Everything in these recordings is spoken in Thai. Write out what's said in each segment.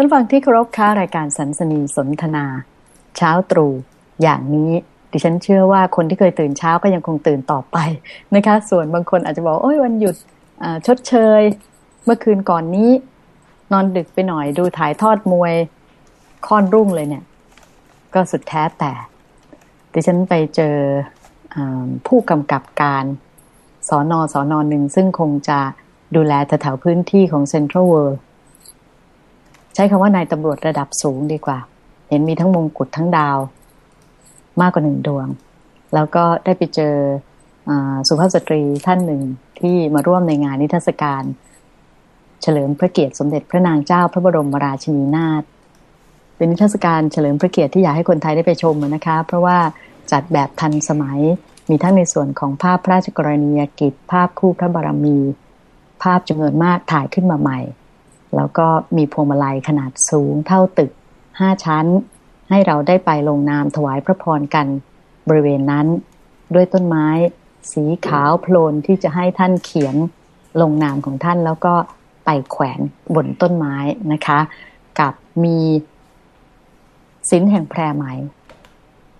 ท่านฟังที่เคารพค้ารายการสันสนีสนทนา เช้าตรู่อย่างนี้ดิฉันเชื่อว่าคนที่เคยตื่นเช้าก็ยังคงตื่นต่อไปนะคะ ส่วนบางคนอาจจะบอกโอ้ยวันหยุดชดเชย เมื่อคืนก่อนนี้ นอนดึกไปหน่อยดูถ่ายทอดมวยค่อนรุ่งเลยเนี่ย ก็สุดแท้แต่ ดิฉันไปเจอผู้กำกับการสอนอสอนอนหนึ่งซึ่งคงจะดูแลแถวพื้นที่ของเซ็นทรัลเวิลด์ ใช้คำว่านายตำรวจระดับสูงดีกว่า เห็นมีทั้งมงกุฎทั้งดาว มากกว่าหนึ่งดวง แล้วก็ได้ไปเจออสุภาพสตรีท่านหนึ่งที่มาร่วมในงานนิทรรศการ เฉลิมพระเกียรติสมเด็จพระนางเจ้าพระบรมราชินีนาถเป็นนิทรรศการเฉลิมพระเกียรติที่อยากให้คนไทยได้ไปชมนะคะ เพราะว่าจัดแบบทันสมัยมีทั้งในส่วนของภาพพระราชกรณียกิจ ภาพคู่พระบารมี ภาพจำนวนมากถ่ายขึ้นมาใหม่ แล้วก็มีพวงมาลัยขนาดสูงเท่าตึกห้าชั้น ให้เราได้ไปลงนามถวายพระพรกันบริเวณนั้น ด้วยต้นไม้ สีขาวโพลนที่จะให้ท่านเขียนลงนามของท่านแล้วก็ไปแขวนบนต้นไม้นะคะ กับมีศิลป์แห่งแพรไหม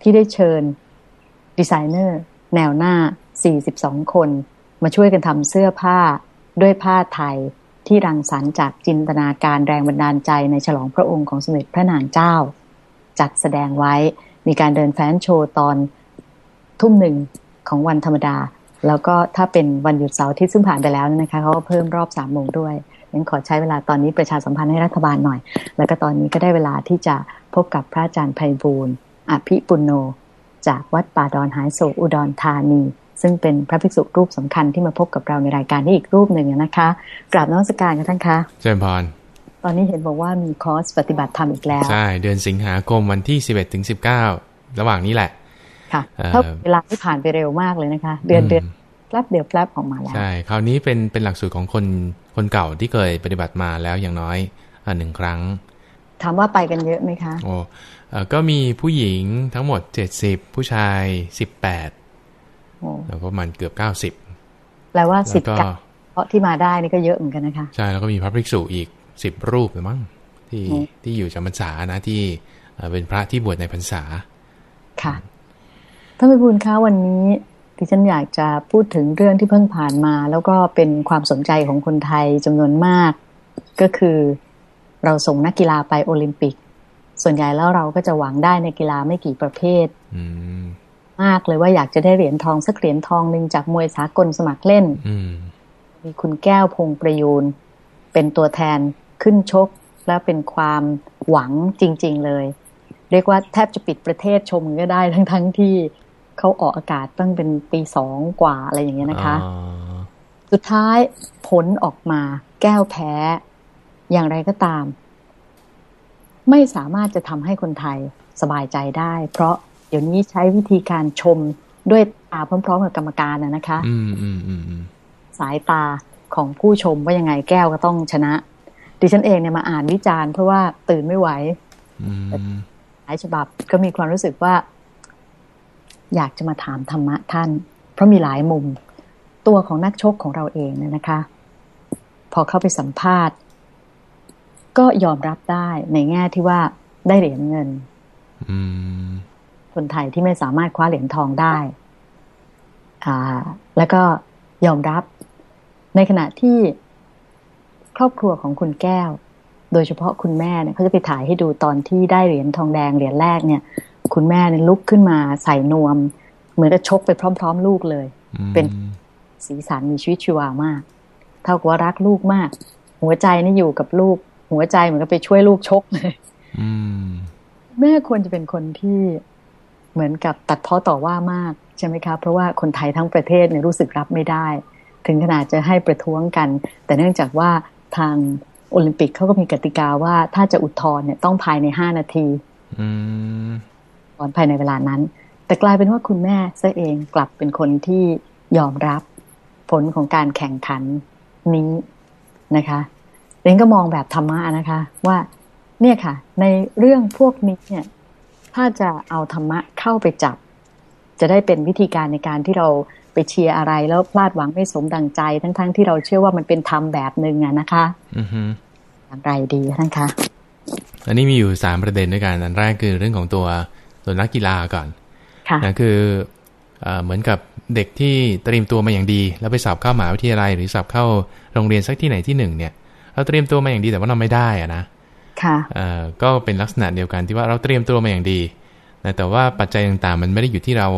ที่ได้เชิญดีไซเนอร์ แนวหน้า 42 คน มาช่วยกันทำเสื้อผ้าด้วยผ้าไทย ที่รังสรรค์จากจินตนาการแรงบันดาลใจในฉลองพระองค์ของสมเด็จพระนางเจ้า จัดแสดงไว้มีการเดินแฟชั่นโชว์ตอนทุ่มหนึ่งของวันธรรมดา แล้วก็ถ้าเป็นวันหยุดเสาร์ที่ซึ่งผ่านไปแล้วนะคะเขาก็เพิ่มรอบสามโมงด้วยยังขอใช้เวลาตอนนี้ประชาสัมพันธ์ให้รัฐบาลหน่อย แล้วก็ตอนนี้ก็ได้เวลาที่จะพบกับพระอาจารย์ไพบูลอภิปุโน จากวัดป่าดอนหายโศอุดรธานี ซึ่งเป็นพระภิกษุรูปสำคัญที่มาพบกับเราในรายการนี้อีกรูปหนึ่งนะคะกราบน้อมสการกันท่านคะเจริญพรตอนนี้เห็นบอกว่ามีคอร์สปฏิบัติธรรมอีกแล้ว ใช่ เดือนสิงหาคมวันที่สิบเอ็ดถึงสิบเก้าระหว่างนี้แหละ ค่ะเท่าเวลาที่ผ่านไปเร็วมากเลยนะคะ เดือนเดือนแป๊บเดียวแป๊บออกมาแล้ว ใช่ คราวนี้เป็นเป็นหลักสูตรของคนคนเก่าที่เคยปฏิบัติมาแล้วอย่างน้อยหนึ่งครั้ง ถามว่าไปกันเยอะไหมคะ โอ้ก็มีผู้หญิงทั้งหมดเจ็ดสิบผู้ชายสิบแปด แล้วก็มันเกือบเก้าสิบแปลว่าสิบกเพราะที่มาได้นี่ก็เยอะเหมือนกันนะคะ ใช่แล้วก็มีพระภิกษุอีกสิบรูปหรือมั้งที่ที่อยู่จำพรรษานะที่เป็นพระที่บวชในพรรษา ค่ะท่านพิบูลคะวันนี้ที่ฉันอยากจะพูดถึงเรื่องที่เพิ่งผ่านมา แล้วก็เป็นความสนใจของคนไทยจำนวนมาก ก็คือเราส่งนักกีฬาไปโอลิมปิก ส่วนใหญ่แล้วเราก็จะหวังได้ในกีฬาไม่กี่ประเภท มากเลยว่าอยากจะได้เหรียญทองสักเหรียญทองหนึ่งจากมวยสากลสมัครเล่นมีคุณแก้วพงประยูนเป็นตัวแทนขึ้นชก แล้วเป็นความหวังจริง ๆเลย เรียกว่าแทบจะปิดประเทศชมก็ได้ทั้งๆทที่เขาออกอากาศตั้งเป็นปีสองกว่าอะไรอย่างเงี้ยนะคะ สุดท้ายผลออกมาแก้วแพ้ อย่างไรก็ตาม ไม่สามารถจะทำให้คนไทยสบายใจได้ เพราะ เดี๋ยวนี้ใช้วิธีการชมด้วยตาพร้อมๆกับกรรมการนะคะสายตาของผู้ชมว่ายังไงแก้วก็ต้องชนะ ดิฉันเองเนี่ยมาอ่านวิจารณ์เพราะว่าตื่นไม่ไหวหลายฉบับก็มีความรู้สึกว่า อยากจะมาถามธรรมะท่าน เพราะมีหลายมุม ตัวของนักชกของเราเองเนี่ยนะคะ พอเข้าไปสัมภาษณ์ ก็ยอมรับได้ในแง่ที่ว่าได้เหรียญเงิน คนไทยที่ไม่สามารถคว้าเหรียญทองได้อ่าแล้วก็ยอมรับ ในขณะที่ครอบครัวของคุณแก้ว โดยเฉพาะคุณแม่เนี่ยเขาจะไปถ่ายให้ดูตอนที่ได้เหรียญทองแดงเหรียญแรกเนี่ย คุณแม่เนี่ยลุกขึ้นมาใส่นวม เหมือนจะชกไปพร้อม ๆ ลูกเลย เป็นสีสันมีชีวิตชีวามาก เท่ากับว่ารักลูกมาก หัวใจนี่อยู่กับลูก หัวใจเหมือนกับไปช่วยลูกชกเลยแม่ควรจะเป็นคนที่ เหมือนกับตัดพ้อต่อว่ามากใช่ไหมคะเพราะว่าคนไทยทั้งประเทศเนี่ยรู้สึกรับไม่ได้ ถึงขนาดจะให้ประท้วงกัน แต่เนื่องจากว่าทางโอลิมปิกเขาก็มีกติกาว่าถ้าจะอุทธรณ์เนี่ยต้องภายในห้านาทีก่อนภายในเวลานั้น แต่กลายเป็นว่าคุณแม่ซะเองกลับเป็นคนที่ยอมรับผลของการแข่งขันนี้นะคะเรนก็มองแบบธรรมะนะคะ ว่าเนี่ยค่ะ ในเรื่องพวกนี้เนี่ย ถ้าจะเอาธรรมะเข้าไปจับ จะได้เป็นวิธีการในการที่เราไปเชียร์อะไรแล้วพลาดหวังไม่สมดังใจ ทั้งๆทที่เราเชื่อว่ามันเป็นธรรมแบบหนึ่งอะนะคะอือย่างไรดีท่านคะอันนี้มีอยู่สามประเด็นด้วยกันอันแรกคือเรื่องของตัวตัวนักกีฬาก่อนค่ะนะคือเอ่อเหมือนกับเด็กที่เตรียมตัวมาอย่างดี แล้วไปสอบเข้ามหาวิทยาลัยหรือสอบเข้าโรงเรียนสักที่ไหนที่หนึ่งเนี่ย เราเตรียมตัวมาอย่างดีแต่ว่าเราไม่ได้อะนะค่ะเอ่อ ก็เป็นลักษณะเดียวกันที่ว่าเราเตรียมตัวมาอย่างดีนะแต่ว่าปัจจัยต่างๆ มันไม่ได้อยู่ที่เรา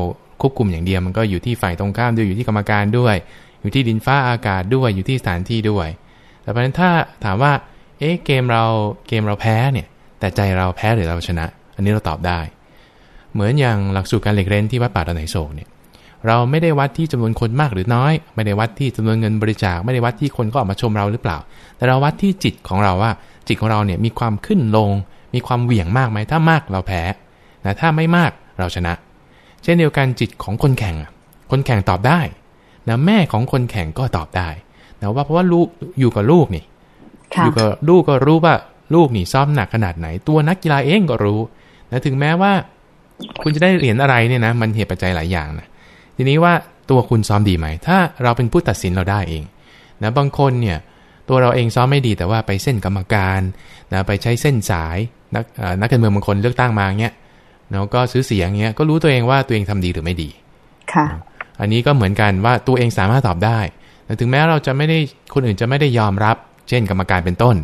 ควบคุมอย่างเดียว มันก็อยู่ที่ฝ่ายตรงข้ามด้วยอยู่ที่กรรมการด้วย อยู่ที่ดินฟ้าอากาศด้วยอยู่ที่สถานที่ด้วย แต่เพราะฉะนั้นถ้าถามว่า เอ๊ะเกมเราเกมเราแพ้เนี่ย แต่ใจเราแพ้หรือเราชนะ อันนี้เราตอบได้ เหมือนอย่างหลักสูตรการเหล็กเรนที่วัดป่าตอไหนโศกเนี่ยเราไม่ได้วัดที่จำนวนคนมากหรือน้อย ไม่ได้วัดที่จำนวนเงินบริจาค ไม่ได้วัดที่คนก็ออกมาชมเราหรือเปล่า แต่เราวัดที่จิตของเราว่า จิตของเราเนี่ยมีความขึ้นลง มีความเหวี่ยงมากไหมถ้ามากเราแพ้นะถ้าไม่มากเราชนะ เช่นเดียวกันจิตของคนแข่งอะคนแข่งตอบได้นะแม่ของคนแข่งก็ตอบได้นะว่าเพราะว่าลูกอยู่กับลูกนี่ค่ะอยู่กับลูกก็รู้ว่าลูกนี่ซ้อมหนักขนาดไหน ตัวนักกีฬาเองก็รู้นะถึงแม้ว่า คุณจะได้เหรียญอะไรเนี่ยนะมันเหตุปัจจัยหลายอย่างนะทีนี้ว่าตัวคุณซ้อมดีไหม ถ้าเราเป็นผู้ตัดสินเราได้เองนะบางคนเนี่ย ตัวเราเองซ้อมไม่ดีแต่ว่าไปเส้นกรรมการนะไปใช้เส้นสายนักเอ่อนักการเมืองบางคนเลือกตั้งมาเงี้ยแล้วก็ซื้อเสียงเงี้ยก็รู้ตัวเองว่าตัวเองทำดีหรือไม่ดี ค่ะ อันนี้ก็เหมือนกันว่าตัวเองสามารถตอบได้แต่ถึงแม้เราจะไม่ได้คนอื่นจะไม่ได้ยอมรับ เช่นกรรมการเป็นต้น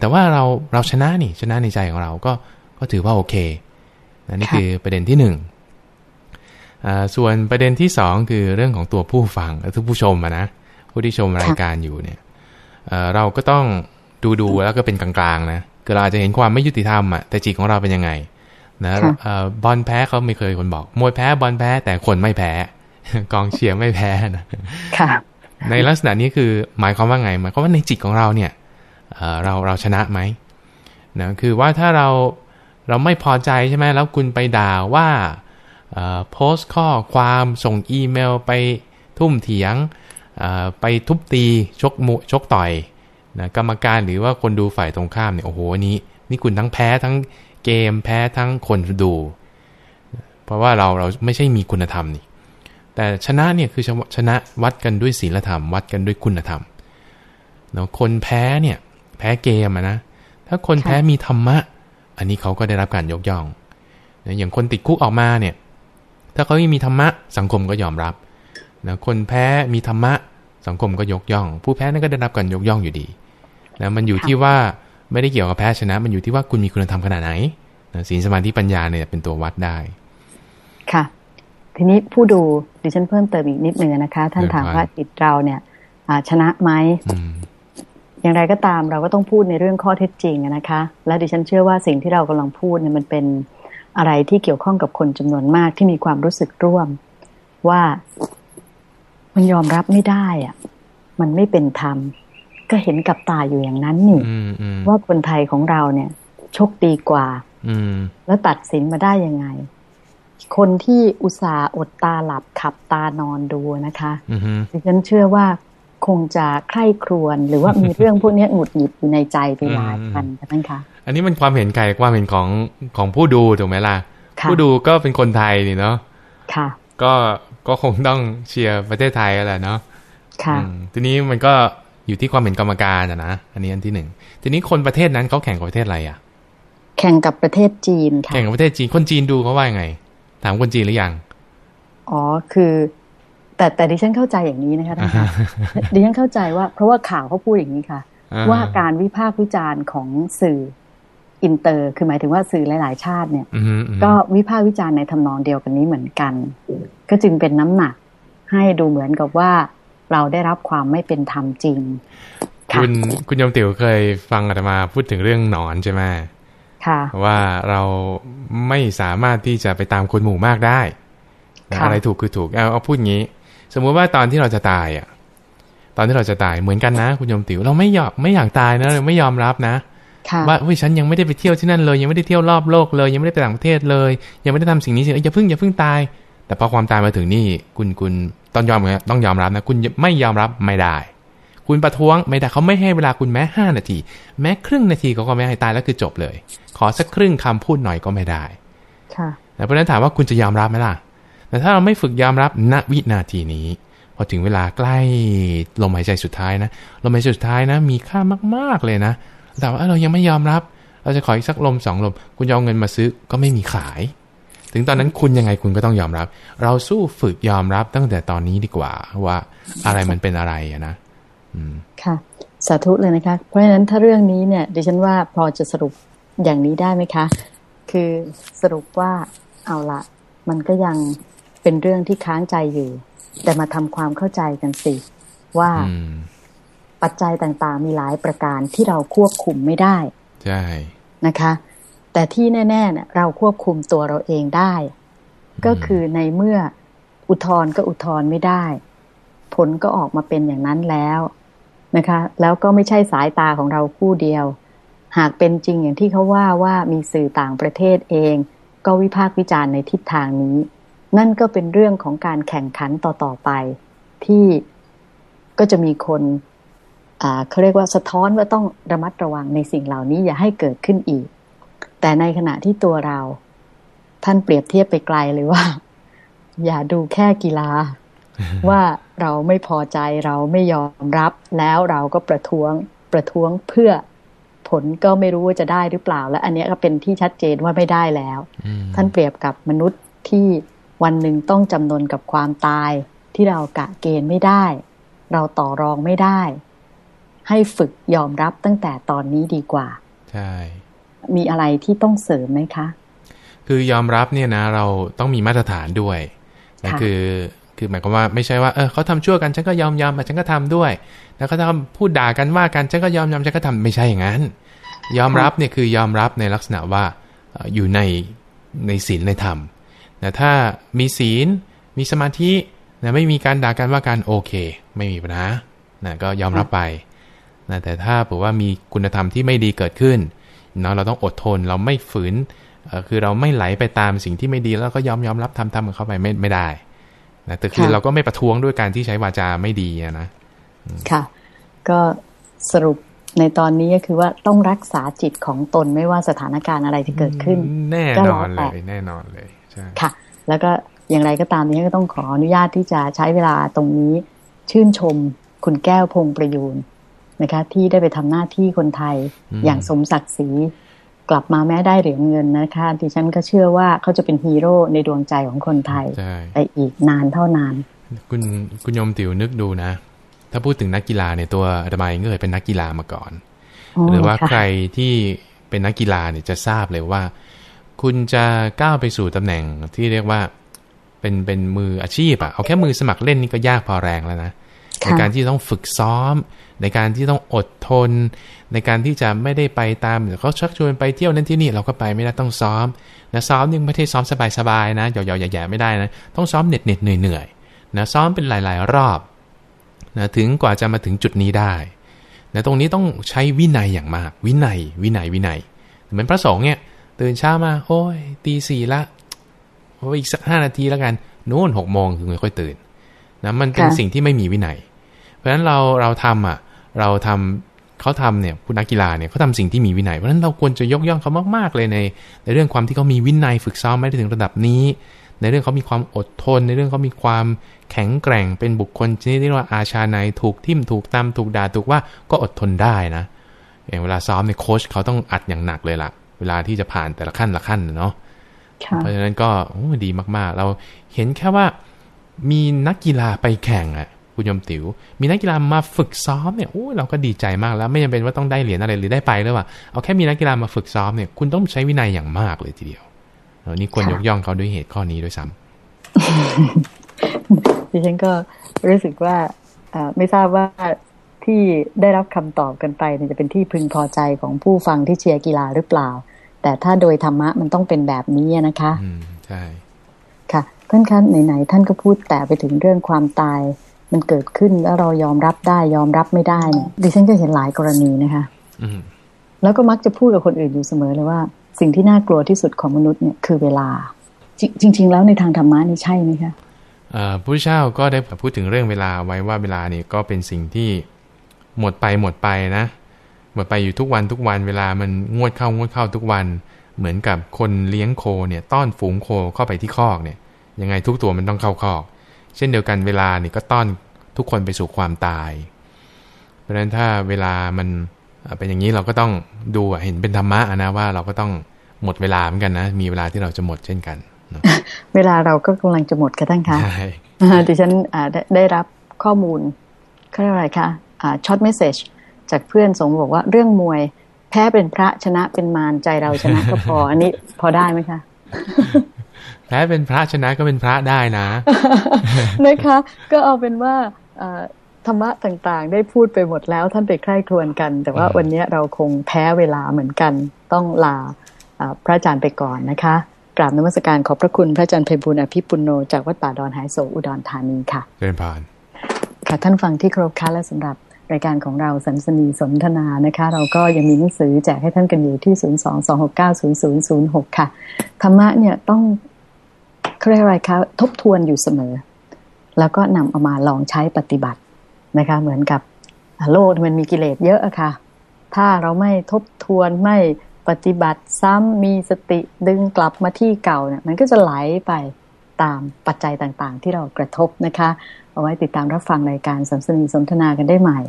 แต่ว่าเราเราชนะนี่ชนะในใจของเราก็ก็ถือว่าโอเคนะนี่ค่ะคือประเด็นที่หนึ่งอ่าส่วนประเด็นที่สองคือเรื่องของตัวผู้ฟังและทุกผู้ชมอะนะผู้ที่ชมรายการอยู่เนี่ย เอ่อเราก็ต้องดูดูแล้วก็เป็นกลางๆนะคือเราอาจจะเห็นความไม่ยุติธรรมอะแต่จิตของเราเป็นยังไงนะค่ะเอ่อบอลแพ้เขาไม่เคยคนบอกมวยแพ้บอลแพ้แต่คนไม่แพ้ กองเชียร์ไม่แพ้นะค่ะในลักษณะนี้คือหมายความว่าไงหมายความว่าในจิตของเราเนี่ยเอ่อเราเราชนะไหมนะคือว่าถ้าเราเราไม่พอใจใช่ไหมแล้วคุณไปด่าว่าเอ่อโพสต์ข้อความส่งอีเมลไปทุ่มเถียงเอ่อ ไปทุบตีชกมุชกต่อยนะกรรมการหรือว่าคนดูฝ่ายตรงข้ามเนี่ยโอ้โหอันนี้นี่คุณทั้งแพ้ทั้งเกมแพ้ทั้งคนดู เพราะว่าเราเราไม่ใช่มีคุณธรรมนี่แต่ชนะเนี่ยคือชนะชนะวัดกันด้วยศีลธรรม วัดกันด้วยคุณธรรมเนาะคนแพ้เนี่ยแพ้เกมอะนะถ้าคนค่ะแพ้มีธรรมะ อันนี้เขาก็ได้รับการยกย่องนะอย่างคนติดคุกออกมาเนี่ย ถ้าเขาไม่มีธรรมะสังคมก็ยอมรับนะคนแพ้มีธรรมะ สังคมก็ยกย่อง ผู้แพ้นั่นก็ได้รับการยกย่องอยู่ดีนะมันอยู่ที่ว่าไม่ได้เกี่ยวกับแพ้ชนะ มันอยู่ที่ว่าคุณมีคุณธรรมขนาดไหนนะศีลสมาธิปัญญาเนี่ยเป็นตัววัดได้ ค่ะ ทีนี้ผู้ดูดิฉันเพิ่มเติมอีกนิดนึงนะคะ ท่านเชิญถามครับว่าจิตเราเนี่ยอ่าชนะไหมอืมอย่างไรก็ตามเราก็ต้องพูดในเรื่องข้อเท็จจริงอะนะคะ และดิฉันเชื่อว่าสิ่งที่เรากำลังพูดเนี่ยมันเป็นอะไรที่เกี่ยวข้องกับคนจำนวนมากที่มีความรู้สึกร่วม ว่า มันยอมรับไม่ได้อะมันไม่เป็นธรรม ก็เห็นกับตาอยู่อย่างนั้นนี่อืมอืมว่าคนไทยของเราเนี่ยโชคดีกว่าอืมแล้วตัดสินมาได้ยังไง คนที่อุตส่าห์อดตาหลับขับตานอนดูนะคะอืมดิฉันเชื่อว่าคงจะใคร่ครวญหรือว่ามีเรื่องพวกเนี้ยหงุดหงิดอยู่ในใจไปหลายพันท่านคะ อันนี้มันความเห็นใครความเห็นของของผู้ดูถูกไหมล่ะค่ะผู้ดูก็เป็นคนไทยนี่เนาะค่ะก็ ก็คงต้องเชียร์ประเทศไทยแหละเนาะค่ะอืมทีนี้มันก็อยู่ที่ความเห็นกรรมการอะนะอันนี้อันที่หนึ่งทีนี้คนประเทศนั้นเขาแข่งกับประเทศอะไรอะ แข่งกับประเทศจีนค่ะแข่งกับประเทศจีนคนจีนดูเขาว่ายังไง ถามคนจีนหรือยังอ๋อคือ แต่แต่ดิฉันเข้าใจอย่างนี้นะคะท่านคะดิฉันเข้าใจว่า เพราะว่าข่าวเขาพูดอย่างนี้ค่ะอ่าว่าการวิพากษ์วิจารณ์ของสื่อ อินเตอร์ คือหมายถึงว่าสื่อหลาย ๆ ชาติเนี่ยอืมอืมก็วิพากษ์วิจารณ์ในทำนองเดียวกันนี้เหมือนกัน ก็จึงเป็นน้ำหนักให้ดูเหมือนกับว่าเราได้รับความไม่เป็นธรรมจริงค่ะคุณคุณยมติ๋วเคยฟังอาตมาพูดถึงเรื่องหนอนใช่ไหมค่ะ ว่าเราไม่สามารถที่จะไปตามคนหมู่มากได้นะค่ะอะไรถูกคือถูกเอาเอาพูดงี้ สมมุติว่าตอนที่เราจะตายอะ ตอนที่เราจะตายเหมือนกันนะ คุณยมติ๋วเราไม่อยากไม่อยากตายนะเราไม่ยอมรับนะค่ะ ว่าเฮ้ยฉันยังไม่ได้ไปเที่ยวที่นั่นเลย ยังไม่ได้เที่ยวรอบโลกเลย ยังไม่ได้ไปต่างประเทศเลย ยังไม่ได้ทำสิ่งนี้สิเอ้ยอย่าเพิ่งอย่าเพิ่งตาย แต่พอความตายมาถึงนี่คุณคุณต้องยอมนะต้องยอมรับนะคุณไม่ยอมรับไม่ได้ คุณประท้วงไม่ได้เขาไม่ให้เวลาคุณแม้ห้านาที แม้ครึ่งนาทีเขาก็ไม่ให้ตายแล้วคือจบเลย ขอสักครึ่งคำพูดหน่อยก็ไม่ได้ค่ะแต่เพราะฉะนั้นถามว่าคุณจะยอมรับไหมล่ะ แต่ถ้าเราไม่ฝึกยอมรับณวินาทีนี้ พอถึงเวลาใกล้ลมหายใจสุดท้ายนะลมหายใจสุดท้ายนะ มีค่ามากๆเลยนะ แต่ว่าเอ้ยเรายังไม่ยอมรับ เราจะขออีกสักลมสองลม คุณจะเอาเงินมาซื้อก็ไม่มีขาย ถึงตอนนั้นคุณยังไงคุณก็ต้องยอมรับ เราสู้ฝึกยอมรับตั้งแต่ตอนนี้ดีกว่า ว่าอะไรมันเป็นอะไรอะนะอืมค่ะ สาธุเลยนะคะ เพราะฉะนั้นถ้าเรื่องนี้เนี่ยดิฉันว่าพอจะสรุปอย่างนี้ได้ไหมคะ คือสรุปว่าเอาละมันก็ยังเป็นเรื่องที่ค้างใจอยู่ แต่มาทำความเข้าใจกันสิว่าอืม ปัจจัยต่างๆ มีหลายประการที่เราควบคุมไม่ได้ใช่นะคะ แต่ที่แน่ๆเนี่ยเราควบคุมตัวเราเองได้ ก็คือในเมื่ออุทธรณ์ก็อุทธรณ์ไม่ได้ ผลก็ออกมาเป็นอย่างนั้นแล้วนะคะ แล้วก็ไม่ใช่สายตาของเราคู่เดียว หากเป็นจริงอย่างที่เขาว่าว่ามีสื่อต่างประเทศเอง ก็วิพากษ์วิจารณ์ในทิศทางนี้ นั่นก็เป็นเรื่องของการแข่งขันต่อๆไป ที่ก็จะมีคน เขาเรียกว่าสะท้อนว่าต้องระมัดระวังในสิ่งเหล่านี้อย่าให้เกิดขึ้นอีก แต่ในขณะที่ตัวเรา ท่านเปรียบเทียบไปไกลเลยว่า อย่าดูแค่กีฬา ว่าเราไม่พอใจเราไม่ยอมรับ แล้วเราก็ประท้วงประท้วงเพื่อผลก็ไม่รู้ว่าจะได้หรือเปล่า และอันเนี้ยก็เป็นที่ชัดเจนว่าไม่ได้แล้วอืมท่านเปรียบกับมนุษย์ที่วันหนึ่งต้องจำนนกับความตายที่เรากะเกณฑ์ไม่ได้ เราต่อรองไม่ได้ ให้ฝึกยอมรับตั้งแต่ตอนนี้ดีกว่า ใช่ มีอะไรที่ต้องเสริมไหมคะ คือยอมรับเนี่ยนะ เราต้องมีมาตรฐานด้วยนะค่ะคือคือหมายความว่าไม่ใช่ว่าเออเขาทำชั่วกันฉันก็ยอมยอมอะฉันก็ทำด้วย แล้วเขาทำพูดด่ากันว่ากันฉันก็ยอมยอมฉันก็ทำไม่ใช่อย่างนั้น ยอมรับเนี่ยคือยอมรับในลักษณะว่าเอ่ออยู่ในในศีลในธรรมแต่ถ้ามีศีลมีสมาธินะไม่มีการด่ากันว่ากันโอเค ไม่มีปัญหานะก็ยอมรับไป นะแต่ถ้าบอกว่ามีคุณธรรมที่ไม่ดีเกิดขึ้นเนาะเราต้องอดทนเราไม่ฝืนเอ่อคือเราไม่ไหลไปตามสิ่งที่ไม่ดีแล้วก็ยอมยอมรับทำทำกับเข้าไปไม่ไม่ได้นะแต่คือค่ะเราก็ไม่ประท้วงด้วยการที่ใช้วาจาไม่ดีอะนะค่ะ ก็สรุปในตอนนี้ก็คือว่าต้องรักษาจิตของตนไม่ว่าสถานการณ์อะไรจะเกิดขึ้น แน่ก็นแล้อวนแต่เลยแน่นอนเลยใช่ค่ะ แล้วก็อย่างไรก็ตามนี้ก็ต้องขออนุญาตที่จะใช้เวลาตรงนี้ชื่นชมคุณแก้วพงประยูน นะคะ ที่ได้ไปทำหน้าที่คนไทยอย่างสมศักดิ์ศรีกลับมาแม้ได้เหรียญเงินนะคะดิฉันก็เชื่อว่าเขาจะเป็นฮีโร่ในดวงใจของคนไทยใช่ไปอีกนานเท่านาน คุณคุณโยมติ๋วนึกดูนะ ถ้าพูดถึงนักกีฬาเนี่ยตัวอาตมาเองก็เคยเป็นนักกีฬามาก่อน หรือว่าค่ะใครที่เป็นนักกีฬาเนี่ยจะทราบเลยว่า คุณจะก้าวไปสู่ตำแหน่งที่เรียกว่าเป็นเป็นมืออาชีพอะเอาแค่มือสมัครเล่นนี่ก็ยากพอแรงแล้วนะ ในค่ะการที่ต้องฝึกซ้อม ในการที่ต้องอดทน ในการที่จะไม่ได้ไปตามเดี๋ยวเขาชักชวนไปเที่ยวนั่นที่นี่เราก็ไปไม่ได้ต้องซ้อมนะซ้อมนี่ไม่ใช่ซ้อมสบายๆนะหยอกๆแย่ๆไม่ได้นะต้องซ้อมเหน็ดๆเหนื่อยๆนะซ้อมเป็นหลายๆ รอบนะถึงกว่าจะมาถึงจุดนี้ได้นะตรงนี้ต้องใช้วินัยอย่างมาก วินัย วินัยวินัยเหมือนพระสงฆ์เนี่ยตื่นเช้ามาโอ้ยตีสี่ละโอ้ยอีกสักห้านาทีแล้วกันนู่นหกโมงถึงค่อยตื่นนะมันเป็นค่ะสิ่งที่ไม่มีวินัย เพราะฉะนั้นเราเราทำอะเราทำเขาทำเนี่ยผู้นักกีฬาเนี่ยเขาทำสิ่งที่มีวินัยเพราะฉะนั้นเราควรจะยกย่องเขามากๆเลยใน ในเรื่องความที่เขามีวินัยฝึกซ้อมไม่ได้ถึงระดับนี้ ในเรื่องเขามีความอดทน ในเรื่องเขามีความแข็งแกร่งเป็นบุคคลชนิดที่เรียกว่าอาชาในถูกทิ่มถูกตำถูกด่าถูกว่าก็อดทนได้นะอย่างเวลาซ้อมในยโค้ชเขาต้องอัดอย่างหนักเลยล่ะ เวลาที่จะผ่านแต่ละขั้นละขั้นน่ะเนาะค่ะเพราะฉะนั้นก็โอ้ดีมากๆ เราเห็นแค่ว่ามีนักกีฬาไปแข่งอะ คุณยมติว๋ว มีนักกีฬามาฝึกซ้อมเนี่ยโอ้เราก็ดีใจมากแล้ว ไม่จำเป็นว่าต้องได้เหรียญอะไรหรือได้ไปหรือว่าเอาแค่มีนักกีฬามาฝึกซ้อมเนี่ยคุณต้องใช้วินัยอย่างมากเลยทีเดียวเออนี่ควรค่ะยกย่องเขาด้วยเหตุข้อนี้ด้วยซ้ำดิฉันก็รู้สึกว่าเอ่อไม่ทราบว่าที่ได้รับคำตอบกันไปเนี่ยจะเป็นที่พึงพอใจของผู้ฟังที่เชียร์กีฬาหรือเปล่า แต่ถ้าโดยธรรมะมันต้องเป็นแบบนี้นะคะ อืมใช่ค่ะท่านคะไหนๆท่านก็พูดแต่ไปถึงเรื่องความตาย มันเกิดขึ้นแล้วเรายอมรับได้ยอมรับไม่ได้เนี่ยดิฉันก็เห็นหลายกรณีนะคะอืมแล้วก็มักจะพูดกับคนอื่นอยู่เสมอเลยว่า สิ่งที่น่ากลัวที่สุดของมนุษย์เนี่ยคือเวลา จริง ๆ แล้วในทางธรรมะนี่ใช่ไหมคะเอ่อผู้เช่าก็ได้พูดถึงเรื่องเวลาไว้ว่าเวลาเนี่ยก็เป็นสิ่งที่หมดไปหมดไปนะ หมดไปอยู่ทุกวันทุกวันเวลามันงวดเข้างวดเข้าทุกวัน เหมือนกับคนเลี้ยงโคเนี่ยต้อนฝูงโคเข้าไปที่คอกเนี่ยยังไงทุกตัวมันต้องเข้าคอก เช่นเดียวกันเวลาเนี่ยก็ต้อนทุกคนไปสู่ความตาย เพราะฉะนั้นถ้าเวลามันเป็นอย่างนี้เราก็ต้องดูเห็นเป็นธรรมะนะว่าเราก็ต้องหมดเวลาเหมือนกันนะ มีเวลาที่เราจะหมดเช่นกัน เวลาเราก็กำลังจะหมดกันทั้งค่ะใช่ดิฉันได้ได้รับข้อมูลเขาเรียกอะไรคะ short message จากเพื่อนสงบอกว่าเรื่องมวยแพ้เป็นพระชนะเป็นมารใจเราชนะก็พอ อันนี้พอได้ไหมคะ แพ้เป็นพระชนะก็เป็นพระได้นะ นะคะ ก็เอาเป็นว่าธรรมะต่างๆ ได้พูดไปหมดแล้วท่านไปใคร่ครวญกัน แต่ว่าวันนี้เราคงแพ้เวลาเหมือนกัน ต้องลาพระอาจารย์ไปก่อนนะคะกราบนมัสการขอบพระคุณพระอาจารย์เพบุญอภิปุโนจากวัดป่าดอนหายโศอุดรธานีค่ะเรียนผ่านค่ะท่านฟังที่ครบค้าและสำหรับรายการของเราสันสนีสนทนานะคะ เราก็ยังมีหนังสือแจกให้ท่านกันอยู่ที่ 022690006 ค่ะ ธรรมะเนี่ยต้อง เรียกอะไรคะทบทวนอยู่เสมอ แล้วก็นำเอามาลองใช้ปฏิบัตินะคะ เหมือนกับโลกมันมีกิเลสเยอะอะค่ะ ถ้าเราไม่ทบทวนไม่ปฏิบัติซ้ำมีสติดึงกลับมาที่เก่าเนี่ยมันก็จะไหลไปตามปัจจัยต่างๆ ที่เรากระทบนะคะ เอาไว้ติดตามรับฟังรายการสัมสนีสนทนากันได้ใหม่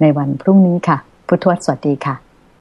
ในวันพรุ่งนี้ค่ะ พุทธวสวัสดีค่ะ